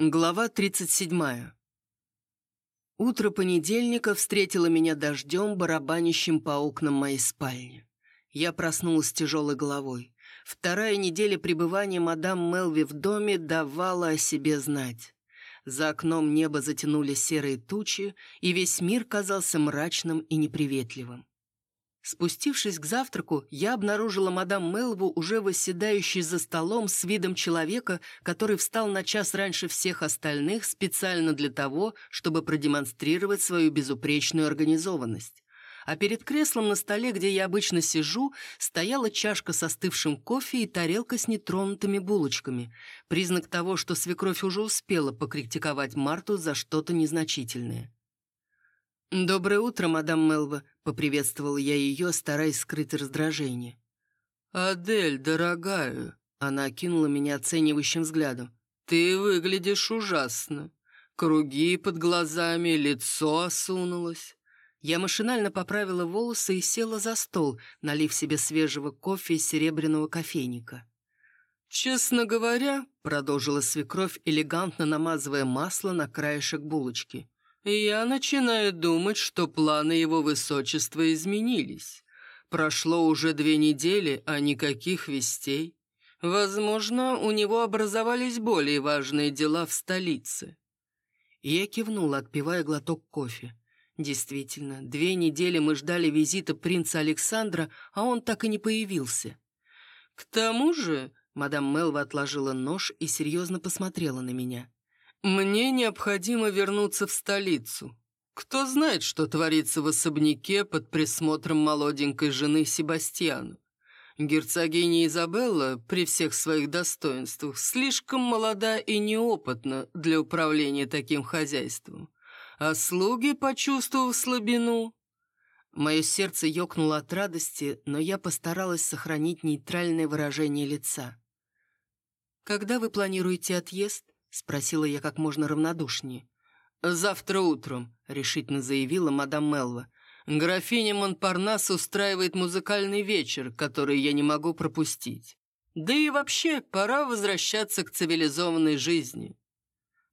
Глава 37. Утро понедельника встретило меня дождем, барабанящим по окнам моей спальни. Я проснулась с тяжелой головой. Вторая неделя пребывания мадам Мелви в доме давала о себе знать. За окном небо затянули серые тучи, и весь мир казался мрачным и неприветливым. Спустившись к завтраку, я обнаружила мадам Мелву, уже восседающей за столом с видом человека, который встал на час раньше всех остальных специально для того, чтобы продемонстрировать свою безупречную организованность. А перед креслом на столе, где я обычно сижу, стояла чашка с остывшим кофе и тарелка с нетронутыми булочками. Признак того, что свекровь уже успела покритиковать Марту за что-то незначительное. «Доброе утро, мадам Мелва», — поприветствовал я ее, стараясь скрыть раздражение. «Адель, дорогая», — она окинула меня оценивающим взглядом, «ты выглядишь ужасно. Круги под глазами, лицо осунулось». Я машинально поправила волосы и села за стол, налив себе свежего кофе из серебряного кофейника. «Честно говоря», — продолжила свекровь, элегантно намазывая масло на краешек булочки, — я начинаю думать, что планы его высочества изменились. Прошло уже две недели, а никаких вестей. Возможно, у него образовались более важные дела в столице. Я кивнула, отпивая глоток кофе. Действительно, две недели мы ждали визита принца Александра, а он так и не появился. К тому же, мадам Мелва отложила нож и серьезно посмотрела на меня. «Мне необходимо вернуться в столицу. Кто знает, что творится в особняке под присмотром молоденькой жены Себастьяна. Герцогиня Изабелла, при всех своих достоинствах, слишком молода и неопытна для управления таким хозяйством. А слуги, почувствовав слабину... Мое сердце ёкнуло от радости, но я постаралась сохранить нейтральное выражение лица. «Когда вы планируете отъезд?» — спросила я как можно равнодушнее. «Завтра утром», — решительно заявила мадам Мелва. «Графиня Монпарнас устраивает музыкальный вечер, который я не могу пропустить. Да и вообще, пора возвращаться к цивилизованной жизни».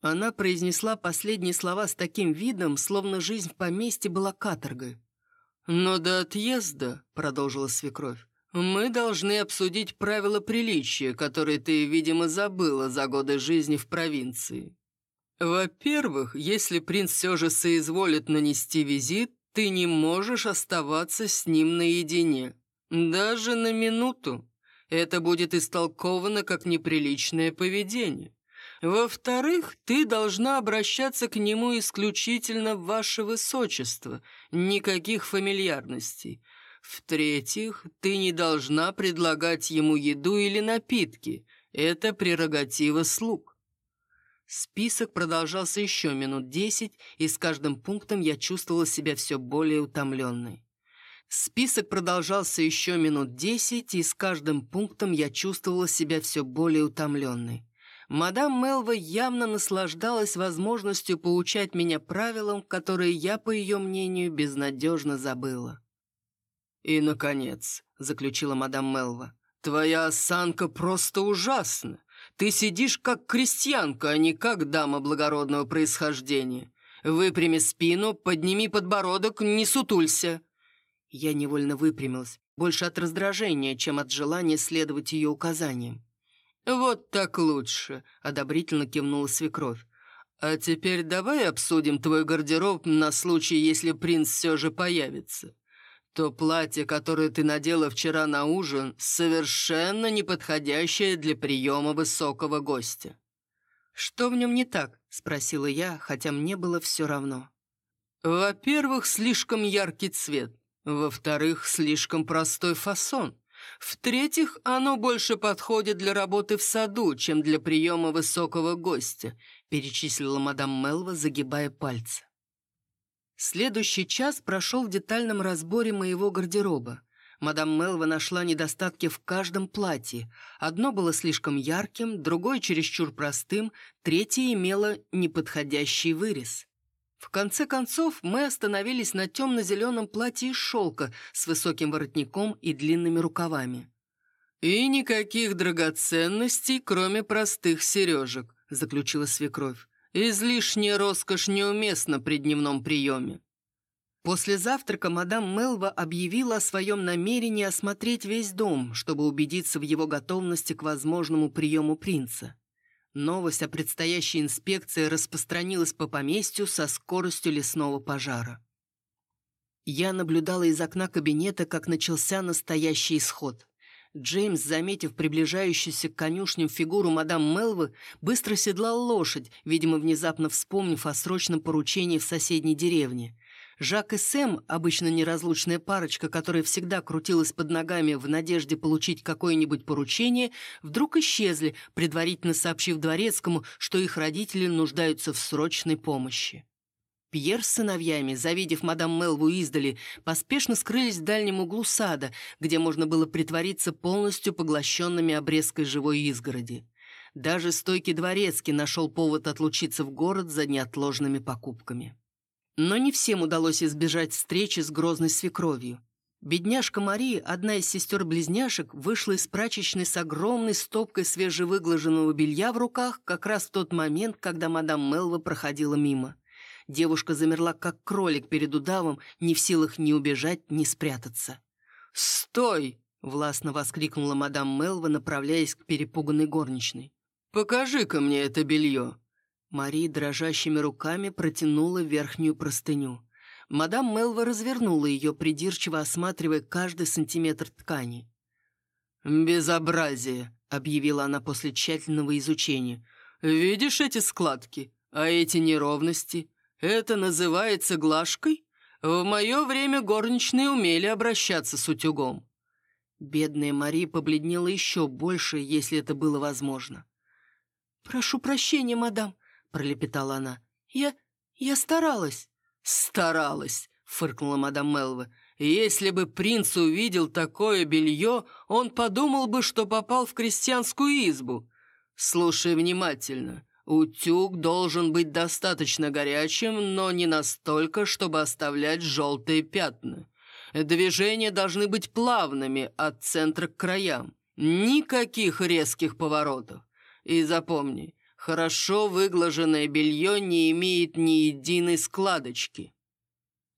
Она произнесла последние слова с таким видом, словно жизнь в поместье была каторгой. «Но до отъезда», — продолжила свекровь, «Мы должны обсудить правила приличия, которые ты, видимо, забыла за годы жизни в провинции. Во-первых, если принц все же соизволит нанести визит, ты не можешь оставаться с ним наедине. Даже на минуту. Это будет истолковано как неприличное поведение. Во-вторых, ты должна обращаться к нему исключительно ваше высочество, никаких фамильярностей. В-третьих, ты не должна предлагать ему еду или напитки. Это прерогатива слуг. Список продолжался еще минут десять, и с каждым пунктом я чувствовала себя все более утомленной. Список продолжался еще минут десять, и с каждым пунктом я чувствовала себя все более утомленной. Мадам Мелва явно наслаждалась возможностью поучать меня правилам, которые я, по ее мнению, безнадежно забыла. «И, наконец», — заключила мадам Мелва, «твоя осанка просто ужасна. Ты сидишь как крестьянка, а не как дама благородного происхождения. Выпрями спину, подними подбородок, не сутулься». Я невольно выпрямилась, больше от раздражения, чем от желания следовать ее указаниям. «Вот так лучше», — одобрительно кивнула свекровь. «А теперь давай обсудим твой гардероб на случай, если принц все же появится. То платье, которое ты надела вчера на ужин, совершенно неподходящее для приема высокого гостя». «Что в нем не так?» — спросила я, хотя мне было все равно. «Во-первых, слишком яркий цвет. Во-вторых, слишком простой фасон. В-третьих, оно больше подходит для работы в саду, чем для приема высокого гостя», — перечислила мадам Мелва, загибая пальцы. Следующий час прошел в детальном разборе моего гардероба. Мадам Мелва нашла недостатки в каждом платье. Одно было слишком ярким, другое чересчур простым, третье имело неподходящий вырез. В конце концов, мы остановились на темно-зеленом платье из шелка с высоким воротником и длинными рукавами. «И никаких драгоценностей, кроме простых сережек», — заключила свекровь. «Излишняя роскошь неуместна при дневном приеме». После завтрака мадам Мелва объявила о своем намерении осмотреть весь дом, чтобы убедиться в его готовности к возможному приему принца. Новость о предстоящей инспекции распространилась по поместью со скоростью лесного пожара. Я наблюдала из окна кабинета, как начался настоящий исход. Джеймс, заметив приближающуюся к конюшням фигуру мадам Мелвы, быстро седлал лошадь, видимо, внезапно вспомнив о срочном поручении в соседней деревне. Жак и Сэм, обычно неразлучная парочка, которая всегда крутилась под ногами в надежде получить какое-нибудь поручение, вдруг исчезли, предварительно сообщив дворецкому, что их родители нуждаются в срочной помощи. Пьер с сыновьями, завидев мадам Мелву издали, поспешно скрылись в дальнем углу сада, где можно было притвориться полностью поглощенными обрезкой живой изгороди. Даже стойкий дворецкий нашел повод отлучиться в город за неотложными покупками. Но не всем удалось избежать встречи с грозной свекровью. Бедняжка Мария, одна из сестер-близняшек, вышла из прачечной с огромной стопкой свежевыглаженного белья в руках как раз в тот момент, когда мадам Мелва проходила мимо. Девушка замерла, как кролик перед удавом, не в силах ни убежать, ни спрятаться. «Стой!» — властно воскликнула мадам Мелва, направляясь к перепуганной горничной. «Покажи-ка мне это белье!» Мари дрожащими руками протянула верхнюю простыню. Мадам Мелва развернула ее, придирчиво осматривая каждый сантиметр ткани. «Безобразие!» — объявила она после тщательного изучения. «Видишь эти складки? А эти неровности? Это называется глажкой? В мое время горничные умели обращаться с утюгом». Бедная Мари побледнела еще больше, если это было возможно. «Прошу прощения, мадам», пролепетала она. «Я... я старалась». «Старалась», — фыркнула мадам Мелва. «Если бы принц увидел такое белье, он подумал бы, что попал в крестьянскую избу. Слушай внимательно. Утюг должен быть достаточно горячим, но не настолько, чтобы оставлять желтые пятна. Движения должны быть плавными от центра к краям. Никаких резких поворотов. И запомни, Хорошо выглаженное белье не имеет ни единой складочки.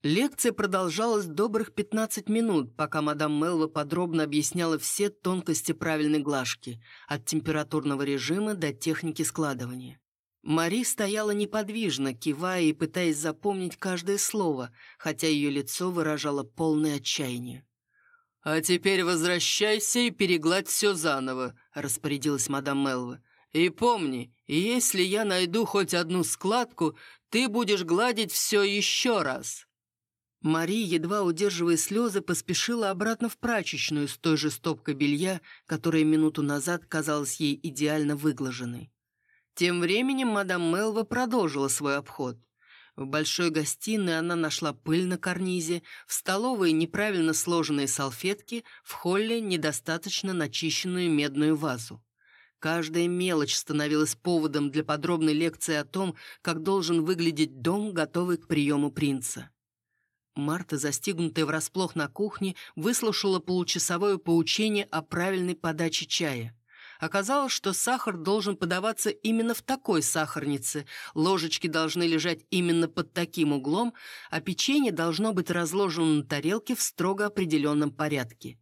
Лекция продолжалась добрых 15 минут, пока мадам Мелва подробно объясняла все тонкости правильной глажки, от температурного режима до техники складывания. Мари стояла неподвижно, кивая и пытаясь запомнить каждое слово, хотя ее лицо выражало полное отчаяние. «А теперь возвращайся и перегладь все заново», — распорядилась мадам Мелва. И помни, если я найду хоть одну складку, ты будешь гладить все еще раз». Мари, едва удерживая слезы, поспешила обратно в прачечную с той же стопкой белья, которая минуту назад казалась ей идеально выглаженной. Тем временем мадам Мелва продолжила свой обход. В большой гостиной она нашла пыль на карнизе, в столовой неправильно сложенные салфетки, в холле недостаточно начищенную медную вазу. Каждая мелочь становилась поводом для подробной лекции о том, как должен выглядеть дом, готовый к приему принца. Марта, застигнутая врасплох на кухне, выслушала получасовое поучение о правильной подаче чая. Оказалось, что сахар должен подаваться именно в такой сахарнице, ложечки должны лежать именно под таким углом, а печенье должно быть разложено на тарелке в строго определенном порядке.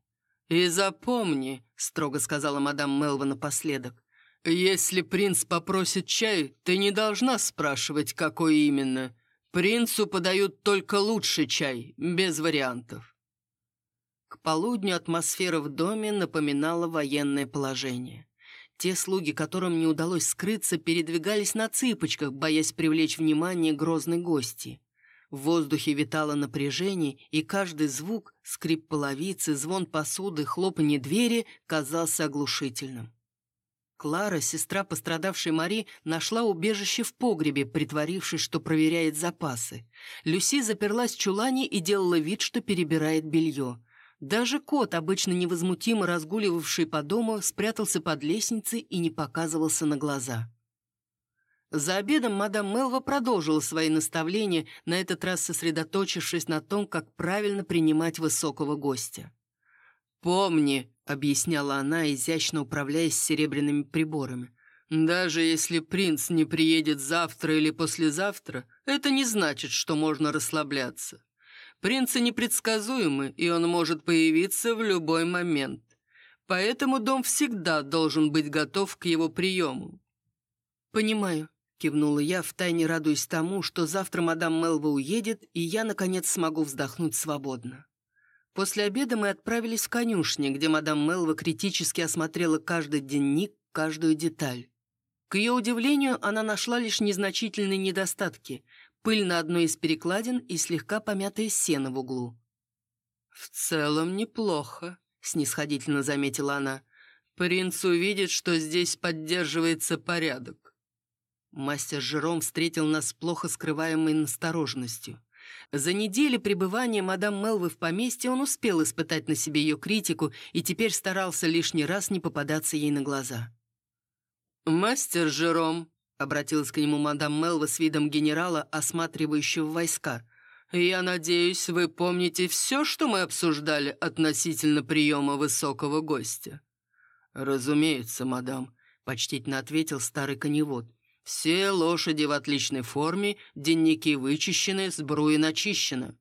«И запомни», — строго сказала мадам Мелва напоследок, «если принц попросит чай, ты не должна спрашивать, какой именно. Принцу подают только лучший чай, без вариантов». К полудню атмосфера в доме напоминала военное положение. Те слуги, которым не удалось скрыться, передвигались на цыпочках, боясь привлечь внимание грозной гости. В воздухе витало напряжение, и каждый звук, скрип половицы, звон посуды, хлопанье двери казался оглушительным. Клара, сестра пострадавшей Мари, нашла убежище в погребе, притворившись, что проверяет запасы. Люси заперлась в чулане и делала вид, что перебирает белье. Даже кот, обычно невозмутимо разгуливавший по дому, спрятался под лестницей и не показывался на глаза. За обедом мадам Мелва продолжила свои наставления, на этот раз сосредоточившись на том, как правильно принимать высокого гостя. «Помни», — объясняла она, изящно управляясь серебряными приборами, Даже если принц не приедет завтра или послезавтра, это не значит, что можно расслабляться. Принцы непредсказуемы, и он может появиться в любой момент. Поэтому дом всегда должен быть готов к его приему. «Понимаю», — кивнула я, втайне радуясь тому, что завтра мадам Мелва уедет, и я, наконец, смогу вздохнуть свободно. После обеда мы отправились в конюшни, где мадам Мелва критически осмотрела каждый дневник, каждую деталь. К ее удивлению, она нашла лишь незначительные недостатки – пыль на одной из перекладин и слегка помятое сено в углу. «В целом неплохо», – снисходительно заметила она. «Принц увидит, что здесь поддерживается порядок». Мастер Жером встретил нас с плохо скрываемой настороженностью. За неделю пребывания мадам Мелвы в поместье он успел испытать на себе ее критику и теперь старался лишний раз не попадаться ей на глаза. «Мастер Жером», — обратилась к нему мадам Мелва с видом генерала, осматривающего войска, «я надеюсь, вы помните все, что мы обсуждали относительно приема высокого гостя». «Разумеется, мадам», — почтительно ответил старый коневод. «Все лошади в отличной форме, денники вычищены, сбруя начищена».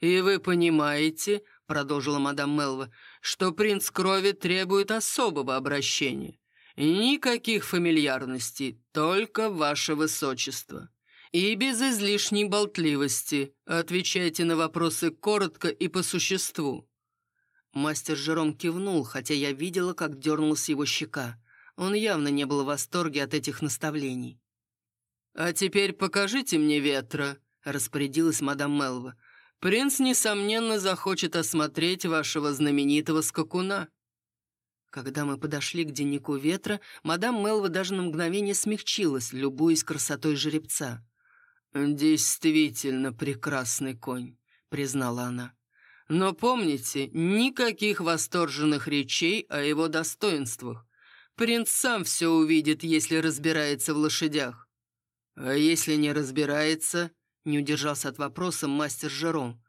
«И вы понимаете», — продолжила мадам Мелва, «что принц крови требует особого обращения. Никаких фамильярностей, только ваше высочество. И без излишней болтливости. Отвечайте на вопросы коротко и по существу». Мастер Жером кивнул, хотя я видела, как дернулась его щека. Он явно не был в восторге от этих наставлений. «А теперь покажите мне ветра», — распорядилась мадам Мелва. «Принц, несомненно, захочет осмотреть вашего знаменитого скакуна». Когда мы подошли к деннику ветра, мадам Мелва даже на мгновение смягчилась, любуясь красотой жеребца. «Действительно прекрасный конь», — признала она. «Но помните, никаких восторженных речей о его достоинствах. Принц сам все увидит, если разбирается в лошадях». «А если не разбирается?» — не удержался от вопроса мастер Жером.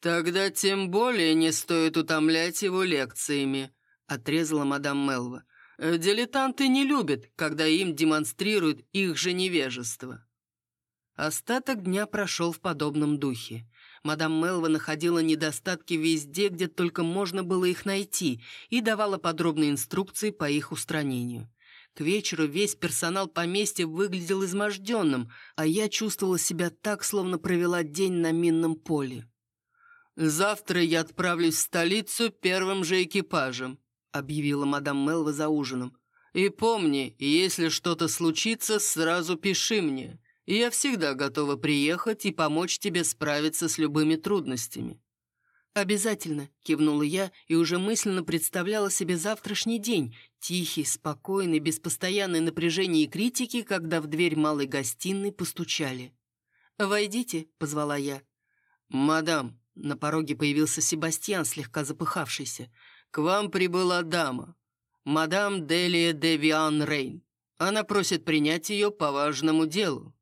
«Тогда тем более не стоит утомлять его лекциями», — отрезала мадам Мелва. «Э, «Дилетанты не любят, когда им демонстрируют их же невежество». Остаток дня прошел в подобном духе. Мадам Мелва находила недостатки везде, где только можно было их найти, и давала подробные инструкции по их устранению. К вечеру весь персонал поместья выглядел изможденным, а я чувствовала себя так, словно провела день на минном поле. «Завтра я отправлюсь в столицу первым же экипажем», объявила мадам Мелва за ужином. «И помни, если что-то случится, сразу пиши мне. Я всегда готова приехать и помочь тебе справиться с любыми трудностями». «Обязательно», — кивнула я и уже мысленно представляла себе завтрашний день, тихий, спокойный, без постоянной напряжения и критики, когда в дверь малой гостиной постучали. «Войдите», — позвала я. «Мадам», — на пороге появился Себастьян, слегка запыхавшийся, — к вам прибыла дама, мадам Делия де Виан Рейн. Она просит принять ее по важному делу».